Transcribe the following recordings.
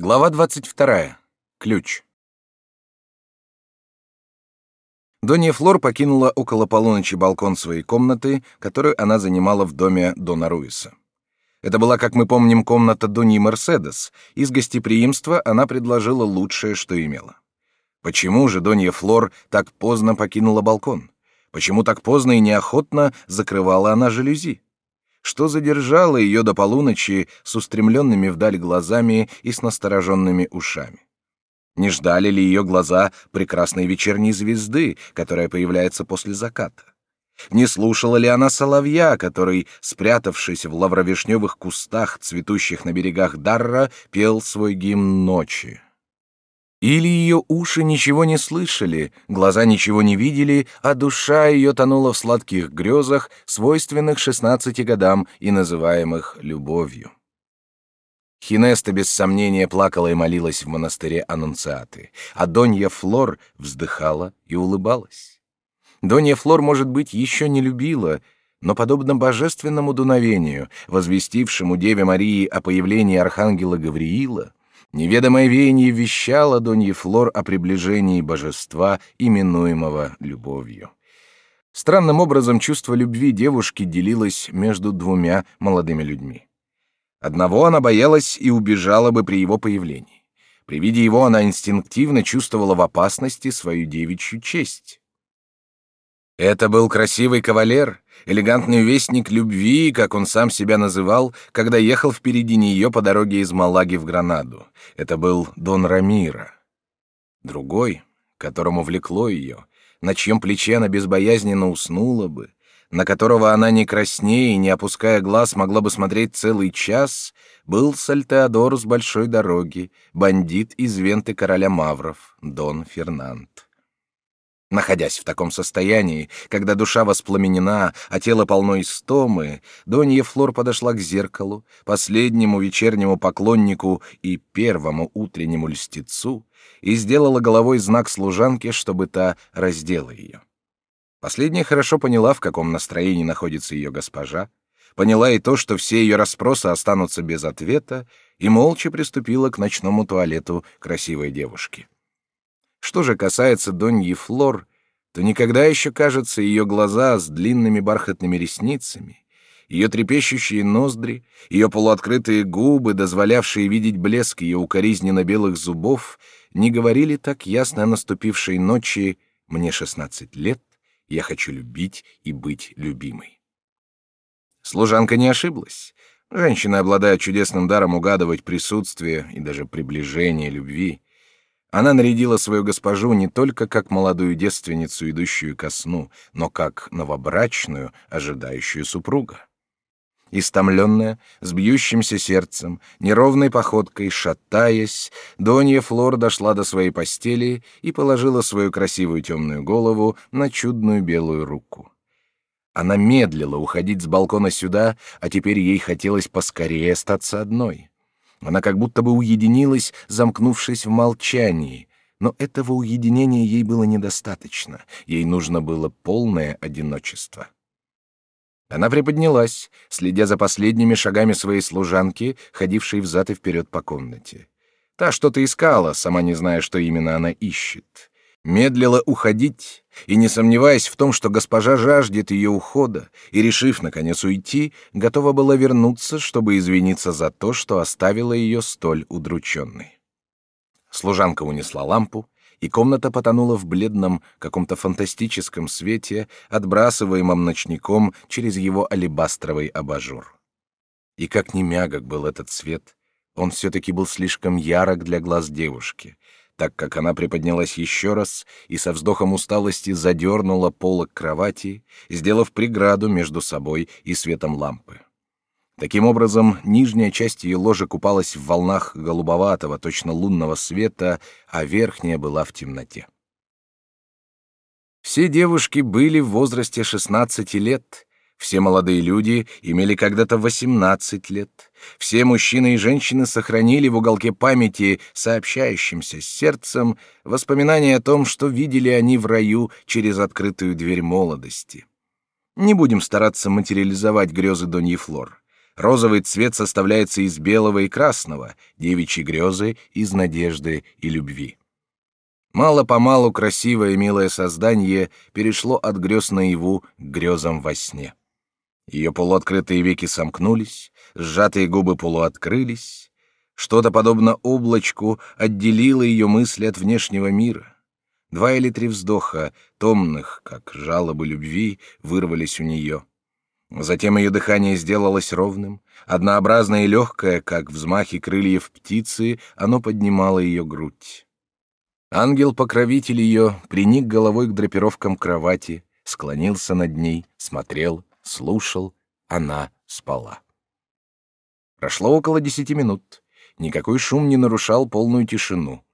Глава 22. Ключ. Донья Флор покинула около полуночи балкон своей комнаты, которую она занимала в доме Дона Руиса. Это была, как мы помним, комната Доньи Мерседес, и с гостеприимства она предложила лучшее, что имела. Почему же Донья Флор так поздно покинула балкон? Почему так поздно и неохотно закрывала она жалюзи? Что задержало ее до полуночи с устремленными вдаль глазами и с настороженными ушами. Не ждали ли ее глаза прекрасной вечерней звезды, которая появляется после заката? Не слушала ли она соловья, который, спрятавшись в лавровишневых кустах, цветущих на берегах Дарра, пел свой гимн ночи? Или ее уши ничего не слышали, глаза ничего не видели, а душа ее тонула в сладких грезах, свойственных шестнадцати годам и называемых любовью. Хинеста без сомнения плакала и молилась в монастыре Аннунциаты, а Донья Флор вздыхала и улыбалась. Донья Флор, может быть, еще не любила, но, подобно божественному дуновению, возвестившему Деве Марии о появлении архангела Гавриила, Неведомое веяние вещало Донье Флор о приближении божества, именуемого любовью. Странным образом чувство любви девушки делилось между двумя молодыми людьми. Одного она боялась и убежала бы при его появлении. При виде его она инстинктивно чувствовала в опасности свою девичью честь. Это был красивый кавалер, элегантный вестник любви, как он сам себя называл, когда ехал впереди нее по дороге из Малаги в Гранаду. Это был Дон Рамира. Другой, которому влекло ее, на чьем плече она безбоязненно уснула бы, на которого она не краснея и не опуская глаз могла бы смотреть целый час, был Сальтеодор с большой дороги, бандит из венты короля Мавров, Дон Фернанд. Находясь в таком состоянии, когда душа воспламенена, а тело полно истомы, Донья Флор подошла к зеркалу, последнему вечернему поклоннику и первому утреннему льстецу, и сделала головой знак служанке, чтобы та раздела ее. Последняя хорошо поняла, в каком настроении находится ее госпожа, поняла и то, что все ее расспросы останутся без ответа, и молча приступила к ночному туалету красивой девушки. Что же касается Доньи Флор, то никогда еще, кажется, ее глаза с длинными бархатными ресницами, ее трепещущие ноздри, ее полуоткрытые губы, дозволявшие видеть блеск ее укоризненно белых зубов, не говорили так ясно о наступившей ночи «Мне шестнадцать лет, я хочу любить и быть любимой». Служанка не ошиблась. Женщины обладают чудесным даром угадывать присутствие и даже приближение любви. Она нарядила свою госпожу не только как молодую девственницу, идущую ко сну, но как новобрачную, ожидающую супруга. Истомленная, с бьющимся сердцем, неровной походкой, шатаясь, Донья Флор дошла до своей постели и положила свою красивую темную голову на чудную белую руку. Она медлила уходить с балкона сюда, а теперь ей хотелось поскорее остаться одной. Она как будто бы уединилась, замкнувшись в молчании, но этого уединения ей было недостаточно, ей нужно было полное одиночество. Она приподнялась, следя за последними шагами своей служанки, ходившей взад и вперед по комнате. Та что-то искала, сама не зная, что именно она ищет медлила уходить и, не сомневаясь в том, что госпожа жаждет ее ухода, и, решив, наконец, уйти, готова была вернуться, чтобы извиниться за то, что оставила ее столь удрученной. Служанка унесла лампу, и комната потонула в бледном, каком-то фантастическом свете, отбрасываемом ночником через его алебастровый абажур. И как ни мягок был этот свет, он все-таки был слишком ярок для глаз девушки, так как она приподнялась еще раз и со вздохом усталости задернула полок кровати, сделав преграду между собой и светом лампы. Таким образом, нижняя часть ее ложа купалась в волнах голубоватого, точно лунного света, а верхняя была в темноте. Все девушки были в возрасте 16 лет, все молодые люди имели когда-то 18 лет. Все мужчины и женщины сохранили в уголке памяти, сообщающимся с сердцем, воспоминания о том, что видели они в раю через открытую дверь молодости. Не будем стараться материализовать грезы Доньи Флор. Розовый цвет составляется из белого и красного, девичьи грезы — из надежды и любви. Мало-помалу красивое и милое создание перешло от грез наяву к грезам во сне. Ее полуоткрытые веки сомкнулись, сжатые губы полуоткрылись. Что-то подобно облачку отделило ее мысли от внешнего мира. Два или три вздоха, томных, как жалобы любви, вырвались у нее. Затем ее дыхание сделалось ровным, однообразное и легкое, как взмахи крыльев птицы, оно поднимало ее грудь. Ангел-покровитель ее приник головой к драпировкам кровати, склонился над ней, смотрел, слушал, она спала. Прошло около десяти минут. Никакой шум не нарушал полную тишину.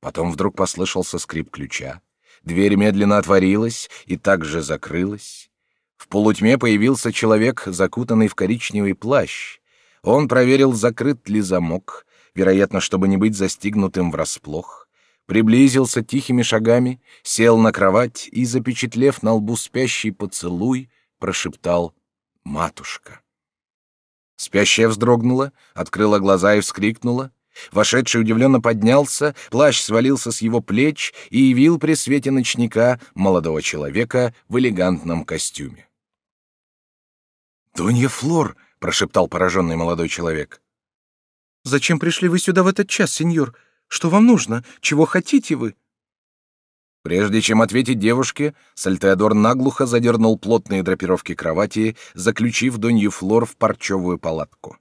Потом вдруг послышался скрип ключа. Дверь медленно отворилась и также закрылась. В полутьме появился человек, закутанный в коричневый плащ. Он проверил, закрыт ли замок, вероятно, чтобы не быть застигнутым врасплох. Приблизился тихими шагами, сел на кровать и, запечатлев на лбу спящий поцелуй, прошептал «Матушка». Спящая вздрогнула, открыла глаза и вскрикнула. Вошедший удивленно поднялся, плащ свалился с его плеч и явил при свете ночника молодого человека в элегантном костюме. «Донья Флор!» — прошептал пораженный молодой человек. «Зачем пришли вы сюда в этот час, сеньор? Что вам нужно? Чего хотите вы?» Прежде чем ответить девушке, Сальтеодор наглухо задернул плотные драпировки кровати, заключив Донью Флор в парчевую палатку.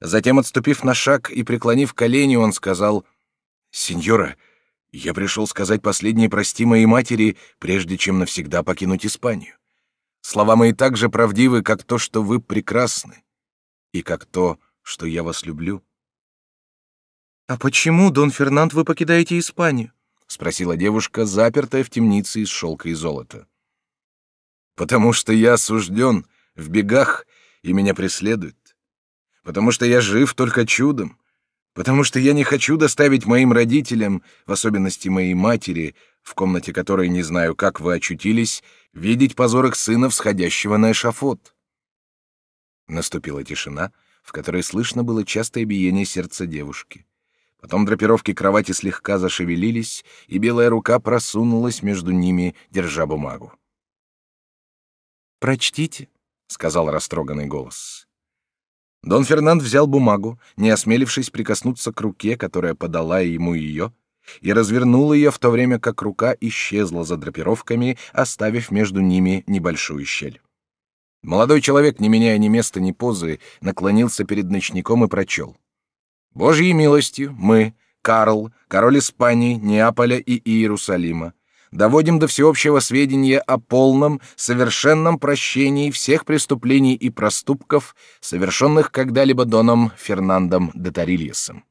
Затем, отступив на шаг и преклонив колени, он сказал, «Сеньора, я пришел сказать последние прости моей матери, прежде чем навсегда покинуть Испанию. Слова мои так же правдивы, как то, что вы прекрасны, и как то, что я вас люблю». «А почему, Дон Фернанд, вы покидаете Испанию?» — спросила девушка, запертая в темнице из шелка и золота. «Потому что я осужден в бегах, и меня преследуют. Потому что я жив только чудом. Потому что я не хочу доставить моим родителям, в особенности моей матери, в комнате которой не знаю, как вы очутились, видеть позор их сына, всходящего на эшафот». Наступила тишина, в которой слышно было частое биение сердца девушки. Потом драпировки кровати слегка зашевелились, и белая рука просунулась между ними, держа бумагу. «Прочтите», — сказал растроганный голос. Дон Фернанд взял бумагу, не осмелившись прикоснуться к руке, которая подала ему ее, и развернул ее в то время, как рука исчезла за драпировками, оставив между ними небольшую щель. Молодой человек, не меняя ни места, ни позы, наклонился перед ночником и прочел. Божьей милостью мы, Карл, король Испании, Неаполя и Иерусалима, доводим до всеобщего сведения о полном, совершенном прощении всех преступлений и проступков, совершенных когда-либо доном Фернандом де Тарильесом.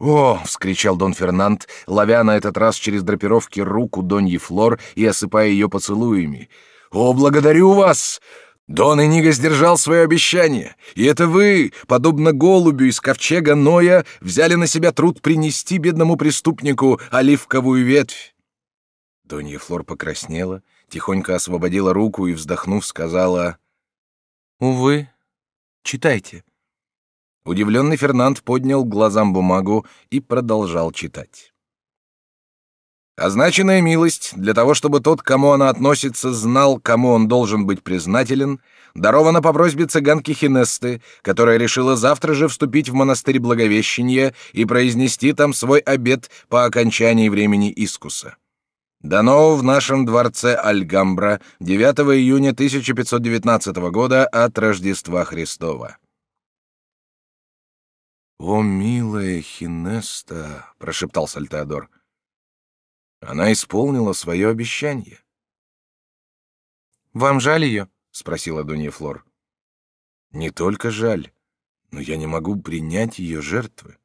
«О!» — вскричал Дон Фернанд, ловя на этот раз через драпировки руку Доньи Флор и осыпая ее поцелуями. «О, благодарю вас! Дон Эниго сдержал свое обещание, и это вы, подобно голубю из ковчега Ноя, взяли на себя труд принести бедному преступнику оливковую ветвь. Донья Флор покраснела, тихонько освободила руку и, вздохнув, сказала, «Увы, читайте». Удивленный Фернанд поднял глазам бумагу и продолжал читать. Означенная милость, для того чтобы тот, кому она относится, знал, кому он должен быть признателен, дарована по просьбе цыганки Хинесты, которая решила завтра же вступить в монастырь Благовещения и произнести там свой обет по окончании времени искуса. Дано в нашем дворце Альгамбра 9 июня 1519 года от Рождества Христова. «О, милая Хинеста!» — прошептал Сальтеодор. Она исполнила свое обещание. «Вам жаль ее?» — спросила Дунья Флор. «Не только жаль, но я не могу принять ее жертвы».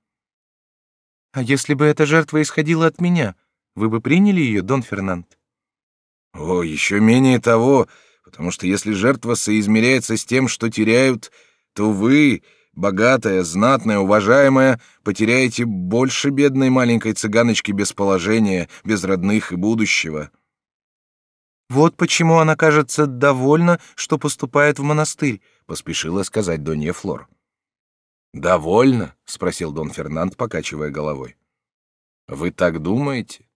«А если бы эта жертва исходила от меня, вы бы приняли ее, Дон Фернанд?» «О, еще менее того, потому что если жертва соизмеряется с тем, что теряют, то вы, богатая, знатная, уважаемая, потеряете больше бедной маленькой цыганочки без положения, без родных и будущего. Вот почему она, кажется, довольна, что поступает в монастырь, поспешила сказать Донья Флор. Довольно? спросил Дон Фернанд, покачивая головой. Вы так думаете?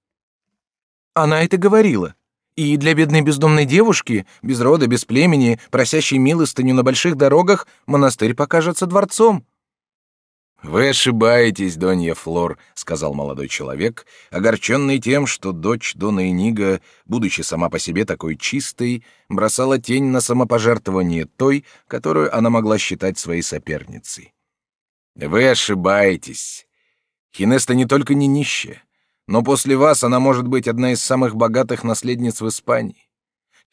Она это говорила. И для бедной бездомной девушки, без рода, без племени, просящей милостыню на больших дорогах, монастырь покажется дворцом. Вы ошибаетесь, Донья Флор, сказал молодой человек, огорченный тем, что дочь Дона Энига, будучи сама по себе такой чистой, бросала тень на самопожертвование той, которую она могла считать своей соперницей. Вы ошибаетесь. Хинеста не только не нищая, но после вас она может быть одна из самых богатых наследниц в Испании.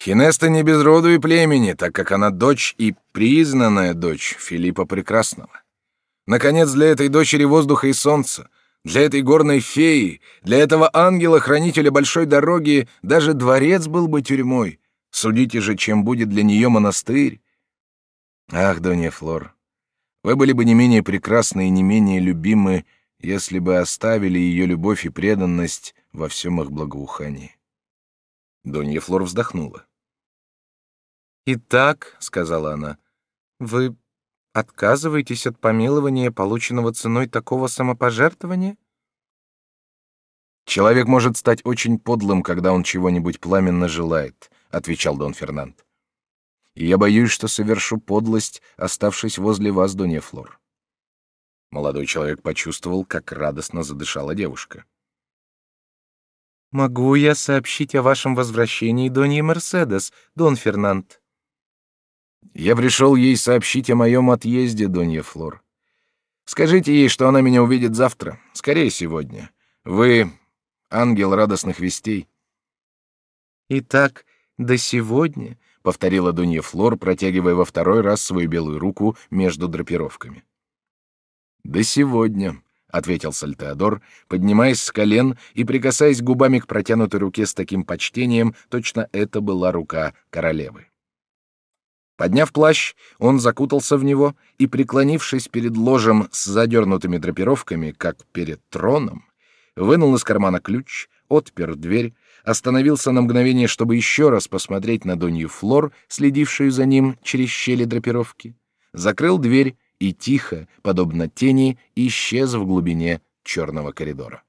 Хинеста не без роду и племени, так как она дочь и признанная дочь Филиппа Прекрасного. Наконец, для этой дочери воздуха и солнца, для этой горной феи, для этого ангела-хранителя большой дороги даже дворец был бы тюрьмой. Судите же, чем будет для нее монастырь. Ах, Донья Флор, вы были бы не менее прекрасны и не менее любимы, если бы оставили ее любовь и преданность во всем их благоухании. Донья Флор вздохнула. «Итак», — сказала она, — «вы отказываетесь от помилования, полученного ценой такого самопожертвования?» «Человек может стать очень подлым, когда он чего-нибудь пламенно желает», — отвечал Дон Фернанд. «И я боюсь, что совершу подлость, оставшись возле вас, Донья Флор. Молодой человек почувствовал, как радостно задышала девушка. «Могу я сообщить о вашем возвращении Донье Мерседес, Дон Фернанд?» «Я пришел ей сообщить о моем отъезде, Донья Флор. Скажите ей, что она меня увидит завтра, скорее сегодня. Вы — ангел радостных вестей». «Итак, до сегодня», — повторила Донья Флор, протягивая во второй раз свою белую руку между драпировками. «До сегодня», — ответил Сальтеодор, поднимаясь с колен и прикасаясь губами к протянутой руке с таким почтением, точно это была рука королевы. Подняв плащ, он закутался в него и, преклонившись перед ложем с задернутыми драпировками, как перед троном, вынул из кармана ключ, отпер дверь, остановился на мгновение, чтобы еще раз посмотреть на Донью Флор, следившую за ним через щели драпировки, закрыл дверь и тихо, подобно тени, исчез в глубине черного коридора.